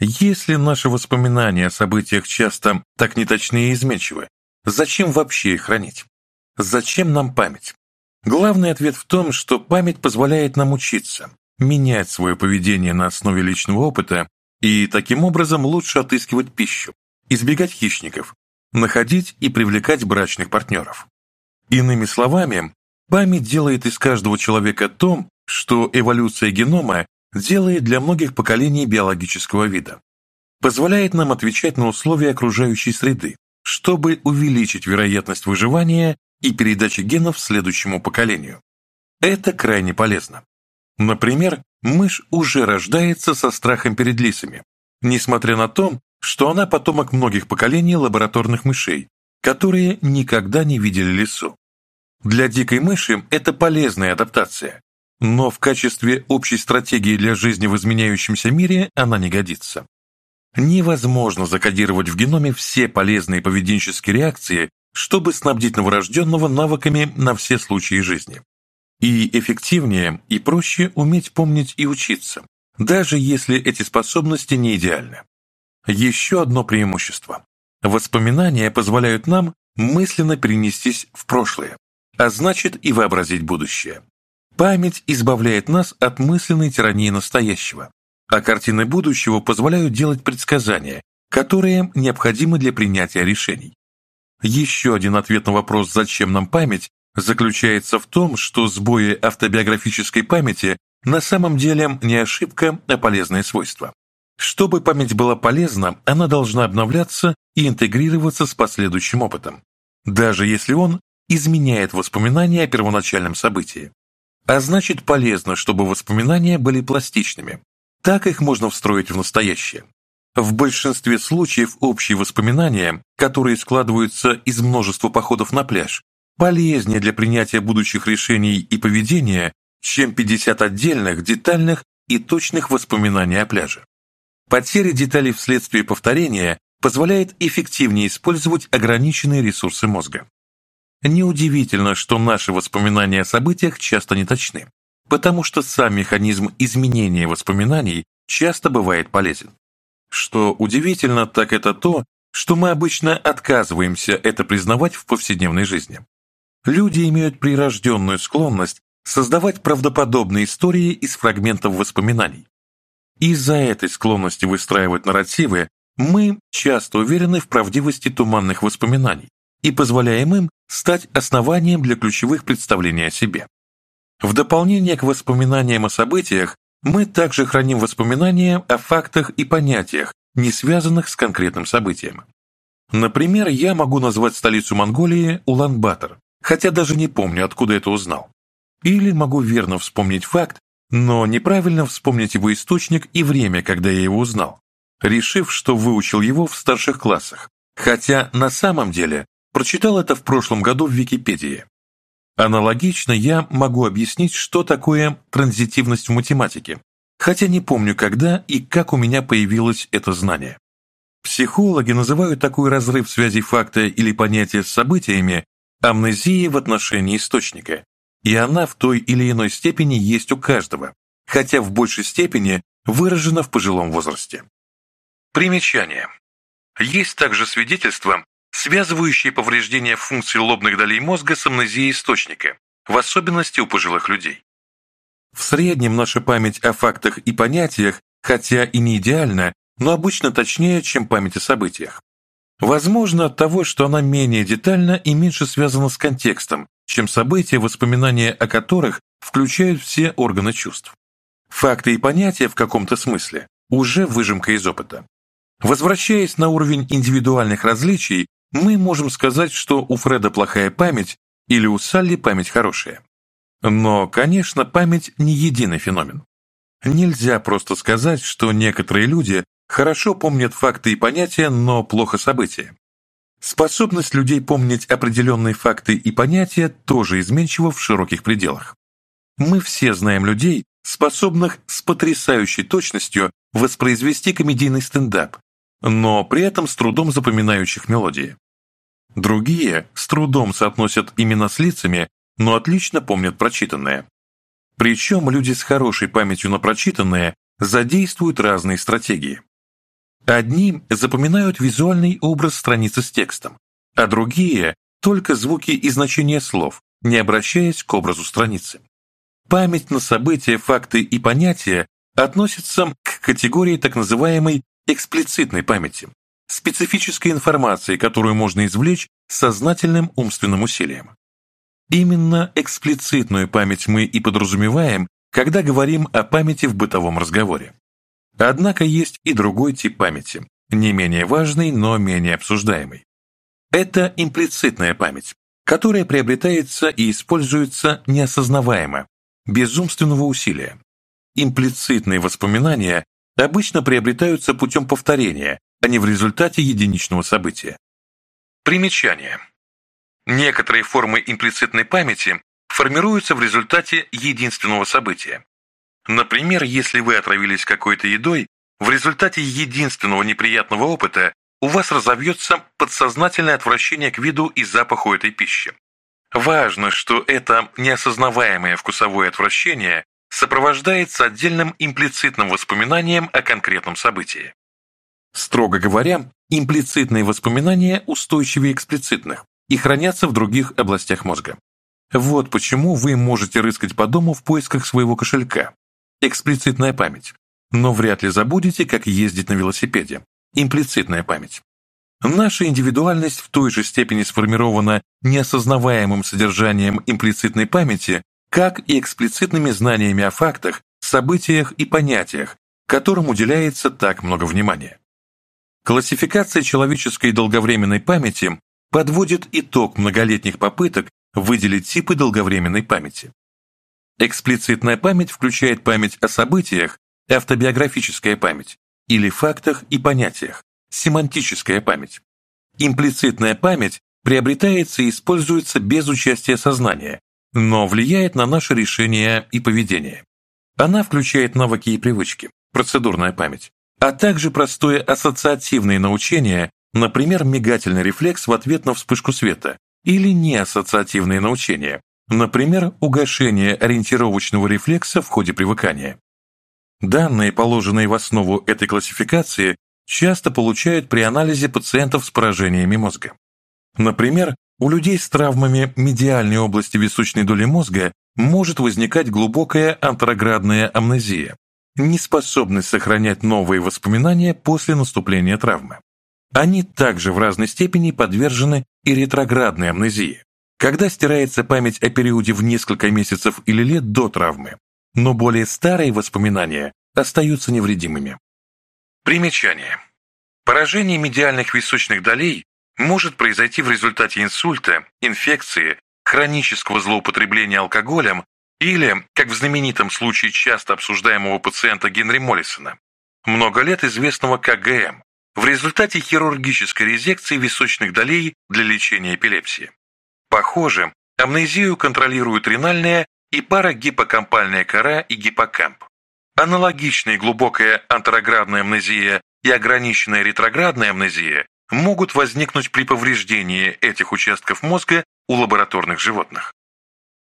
Если наши воспоминания о событиях часто так неточны и изменчивы, зачем вообще их хранить? Зачем нам память? Главный ответ в том, что память позволяет нам учиться, менять свое поведение на основе личного опыта и таким образом лучше отыскивать пищу, избегать хищников, находить и привлекать брачных партнеров. Иными словами, память делает из каждого человека то, что эволюция генома делает для многих поколений биологического вида. Позволяет нам отвечать на условия окружающей среды, чтобы увеличить вероятность выживания и передачи генов следующему поколению. Это крайне полезно. Например, мышь уже рождается со страхом перед лисами, несмотря на то, что она потомок многих поколений лабораторных мышей, которые никогда не видели лису. Для дикой мыши это полезная адаптация, но в качестве общей стратегии для жизни в изменяющемся мире она не годится. Невозможно закодировать в геноме все полезные поведенческие реакции, чтобы снабдить новорожденного навыками на все случаи жизни. И эффективнее и проще уметь помнить и учиться, даже если эти способности не идеальны. Еще одно преимущество. Воспоминания позволяют нам мысленно перенестись в прошлое, а значит и вообразить будущее. Память избавляет нас от мысленной тирании настоящего, а картины будущего позволяют делать предсказания, которые необходимы для принятия решений. Еще один ответ на вопрос «Зачем нам память?» заключается в том, что сбои автобиографической памяти на самом деле не ошибка, а полезное свойство. Чтобы память была полезна, она должна обновляться и интегрироваться с последующим опытом, даже если он изменяет воспоминания о первоначальном событии. А значит полезно, чтобы воспоминания были пластичными. Так их можно встроить в настоящее. В большинстве случаев общие воспоминания, которые складываются из множества походов на пляж, полезнее для принятия будущих решений и поведения, чем 50 отдельных, детальных и точных воспоминаний о пляже. Потеря деталей вследствие повторения позволяет эффективнее использовать ограниченные ресурсы мозга. Неудивительно, что наши воспоминания о событиях часто неточны, потому что сам механизм изменения воспоминаний часто бывает полезен. Что удивительно, так это то, что мы обычно отказываемся это признавать в повседневной жизни. Люди имеют прирожденную склонность создавать правдоподобные истории из фрагментов воспоминаний. Из-за этой склонности выстраивать нарративы мы часто уверены в правдивости туманных воспоминаний, и позволяем им стать основанием для ключевых представлений о себе. В дополнение к воспоминаниям о событиях, мы также храним воспоминания о фактах и понятиях, не связанных с конкретным событием. Например, я могу назвать столицу Монголии Улан-Батор, хотя даже не помню, откуда это узнал. Или могу верно вспомнить факт, но неправильно вспомнить его источник и время, когда я его узнал, решив, что выучил его в старших классах, хотя на самом деле Прочитал это в прошлом году в Википедии. Аналогично я могу объяснить, что такое транзитивность в математике, хотя не помню, когда и как у меня появилось это знание. Психологи называют такой разрыв связи факта или понятия с событиями амнезией в отношении источника, и она в той или иной степени есть у каждого, хотя в большей степени выражена в пожилом возрасте. Примечание. Есть также свидетельства, связывающие повреждения функций лобных долей мозга с амнезией источника, в особенности у пожилых людей. В среднем наша память о фактах и понятиях, хотя и не идеальна, но обычно точнее, чем память о событиях. Возможно, от того, что она менее детальна и меньше связана с контекстом, чем события, воспоминания о которых включают все органы чувств. Факты и понятия в каком-то смысле уже выжимка из опыта. Возвращаясь на уровень индивидуальных различий, мы можем сказать, что у Фреда плохая память или у Салли память хорошая. Но, конечно, память не единый феномен. Нельзя просто сказать, что некоторые люди хорошо помнят факты и понятия, но плохо события. Способность людей помнить определенные факты и понятия тоже изменчива в широких пределах. Мы все знаем людей, способных с потрясающей точностью воспроизвести комедийный стендап, но при этом с трудом запоминающих мелодии. Другие с трудом соотносят имена с лицами, но отлично помнят прочитанное. Причем люди с хорошей памятью на прочитанное задействуют разные стратегии. Одни запоминают визуальный образ страницы с текстом, а другие – только звуки и значения слов, не обращаясь к образу страницы. Память на события, факты и понятия относится к категории так называемой эксплицитной памяти, специфической информации, которую можно извлечь сознательным умственным усилием. Именно эксплицитную память мы и подразумеваем, когда говорим о памяти в бытовом разговоре. Однако есть и другой тип памяти, не менее важный, но менее обсуждаемый. Это имплицитная память, которая приобретается и используется неосознаваемо, без умственного усилия. Имплицитные воспоминания обычно приобретаются путем повторения, а не в результате единичного события. Примечание. Некоторые формы имплицитной памяти формируются в результате единственного события. Например, если вы отравились какой-то едой, в результате единственного неприятного опыта у вас разовьется подсознательное отвращение к виду и запаху этой пищи. Важно, что это неосознаваемое вкусовое отвращение сопровождается отдельным имплицитным воспоминанием о конкретном событии. Строго говоря, имплицитные воспоминания устойчивее эксплицитных и хранятся в других областях мозга. Вот почему вы можете рыскать по дому в поисках своего кошелька. Эксплицитная память. Но вряд ли забудете, как ездить на велосипеде. Имплицитная память. Наша индивидуальность в той же степени сформирована неосознаваемым содержанием имплицитной памяти, как и эксплицитными знаниями о фактах, событиях и понятиях, которым уделяется так много внимания. Классификация человеческой долговременной памяти подводит итог многолетних попыток выделить типы долговременной памяти. Эксплицитная память включает память о событиях, автобиографическая память, или фактах и понятиях, семантическая память. Имплицитная память приобретается и используется без участия сознания, но влияет на наши решения и поведение. Она включает навыки и привычки, процедурная память, а также простое ассоциативное научение, например, мигательный рефлекс в ответ на вспышку света, или неассоциативное научение, например, угошение ориентировочного рефлекса в ходе привыкания. Данные, положенные в основу этой классификации, часто получают при анализе пациентов с поражениями мозга. Например, у людей с травмами медиальной области височной доли мозга может возникать глубокая антроградная амнезия, неспособность сохранять новые воспоминания после наступления травмы. Они также в разной степени подвержены и ретроградной амнезии, когда стирается память о периоде в несколько месяцев или лет до травмы, но более старые воспоминания остаются невредимыми. Примечание. Поражение медиальных височных долей может произойти в результате инсульта, инфекции, хронического злоупотребления алкоголем или, как в знаменитом случае часто обсуждаемого пациента Генри Моллисона, много лет известного КГМ, в результате хирургической резекции височных долей для лечения эпилепсии. Похоже, амнезию контролируют ренальная и парагиппокампальная кора и гиппокамп. Аналогичные глубокая антроградная амнезия и ограниченная ретроградная амнезия могут возникнуть при повреждении этих участков мозга у лабораторных животных.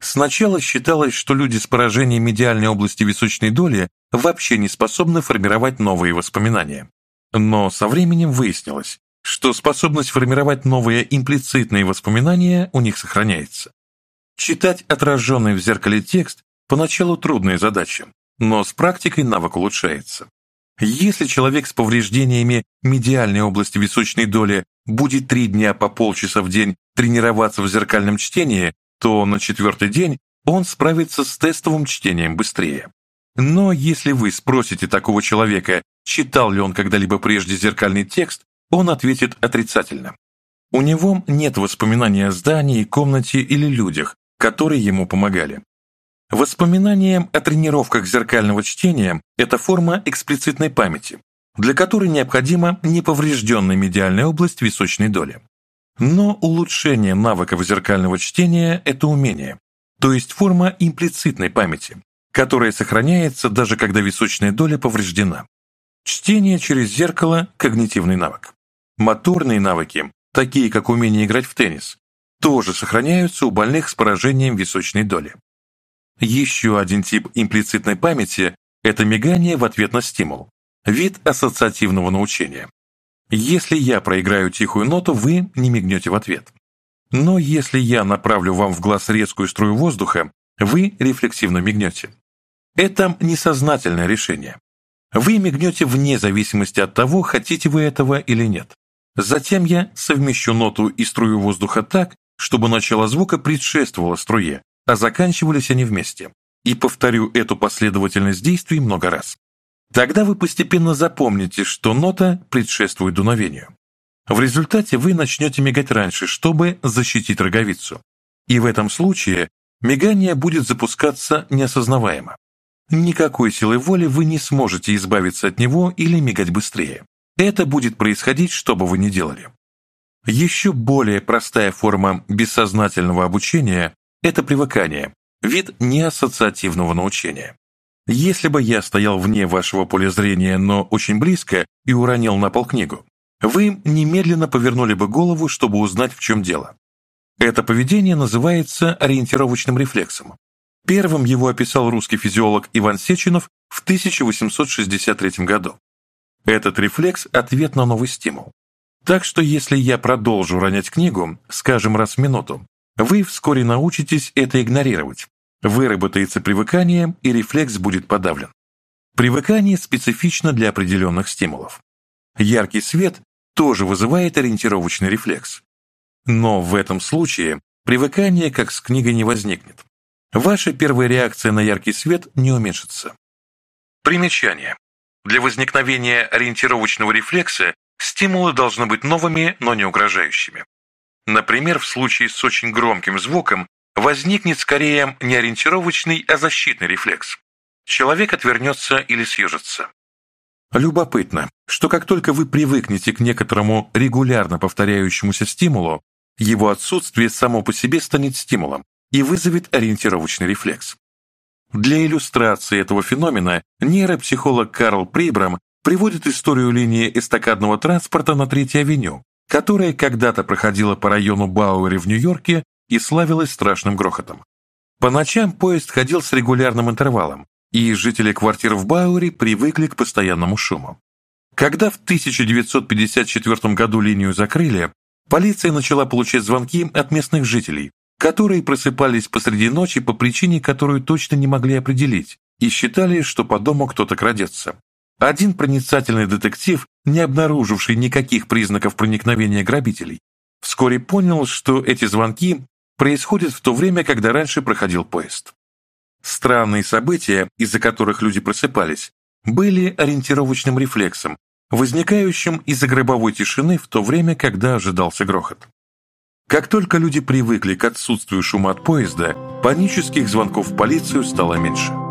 Сначала считалось, что люди с поражением медиальной области височной доли вообще не способны формировать новые воспоминания. Но со временем выяснилось, что способность формировать новые имплицитные воспоминания у них сохраняется. Читать отраженный в зеркале текст поначалу трудная задача, но с практикой навык улучшается. Если человек с повреждениями медиальной области височной доли будет три дня по полчаса в день тренироваться в зеркальном чтении, то на четвертый день он справится с тестовым чтением быстрее. Но если вы спросите такого человека, читал ли он когда-либо прежде зеркальный текст, он ответит отрицательно. У него нет воспоминаний о здании, комнате или людях, которые ему помогали. Воспоминанием о тренировках зеркального чтения – это форма эксплицитной памяти, для которой необходима неповрежденная медиальная область височной доли. Но улучшение навыков зеркального чтения – это умение, то есть форма имплицитной памяти, которая сохраняется даже когда височная доля повреждена. Чтение через зеркало – когнитивный навык. Моторные навыки, такие как умение играть в теннис, тоже сохраняются у больных с поражением височной доли. Еще один тип имплицитной памяти – это мигание в ответ на стимул, вид ассоциативного научения. Если я проиграю тихую ноту, вы не мигнете в ответ. Но если я направлю вам в глаз резкую струю воздуха, вы рефлексивно мигнете. Это несознательное решение. Вы мигнете вне зависимости от того, хотите вы этого или нет. Затем я совмещу ноту и струю воздуха так, чтобы начало звука предшествовало струе, а заканчивались они вместе. И повторю эту последовательность действий много раз. Тогда вы постепенно запомните, что нота предшествует дуновению. В результате вы начнете мигать раньше, чтобы защитить роговицу. И в этом случае мигание будет запускаться неосознаваемо. Никакой силы воли вы не сможете избавиться от него или мигать быстрее. Это будет происходить, что бы вы ни делали. Еще более простая форма бессознательного обучения – это привыкание, вид неассоциативного научения. Если бы я стоял вне вашего поля зрения, но очень близко, и уронил на пол книгу, вы немедленно повернули бы голову, чтобы узнать, в чем дело. Это поведение называется ориентировочным рефлексом. Первым его описал русский физиолог Иван Сеченов в 1863 году. Этот рефлекс – ответ на новый стимул. Так что если я продолжу ронять книгу, скажем раз в минуту, вы вскоре научитесь это игнорировать, выработается привыкание и рефлекс будет подавлен. Привыкание специфично для определенных стимулов. Яркий свет тоже вызывает ориентировочный рефлекс. Но в этом случае привыкание как с книгой не возникнет. Ваша первая реакция на яркий свет не уменьшится. Примечание. Для возникновения ориентировочного рефлекса стимулы должны быть новыми, но не угрожающими. Например, в случае с очень громким звуком возникнет скорее не ориентировочный, а защитный рефлекс. Человек отвернется или съежится. Любопытно, что как только вы привыкнете к некоторому регулярно повторяющемуся стимулу, его отсутствие само по себе станет стимулом и вызовет ориентировочный рефлекс. Для иллюстрации этого феномена нейропсихолог Карл Прибрам приводит историю линии эстакадного транспорта на Третьей авеню, которая когда-то проходила по району Бауэри в Нью-Йорке и славилась страшным грохотом. По ночам поезд ходил с регулярным интервалом, и жители квартир в Бауэре привыкли к постоянному шуму. Когда в 1954 году линию закрыли, полиция начала получать звонки от местных жителей, которые просыпались посреди ночи по причине, которую точно не могли определить, и считали, что по дому кто-то крадется. Один проницательный детектив, не обнаруживший никаких признаков проникновения грабителей, вскоре понял, что эти звонки происходит в то время, когда раньше проходил поезд. Странные события, из-за которых люди просыпались, были ориентировочным рефлексом, возникающим из-за гробовой тишины в то время, когда ожидался грохот. Как только люди привыкли к отсутствию шума от поезда, панических звонков в полицию стало меньше.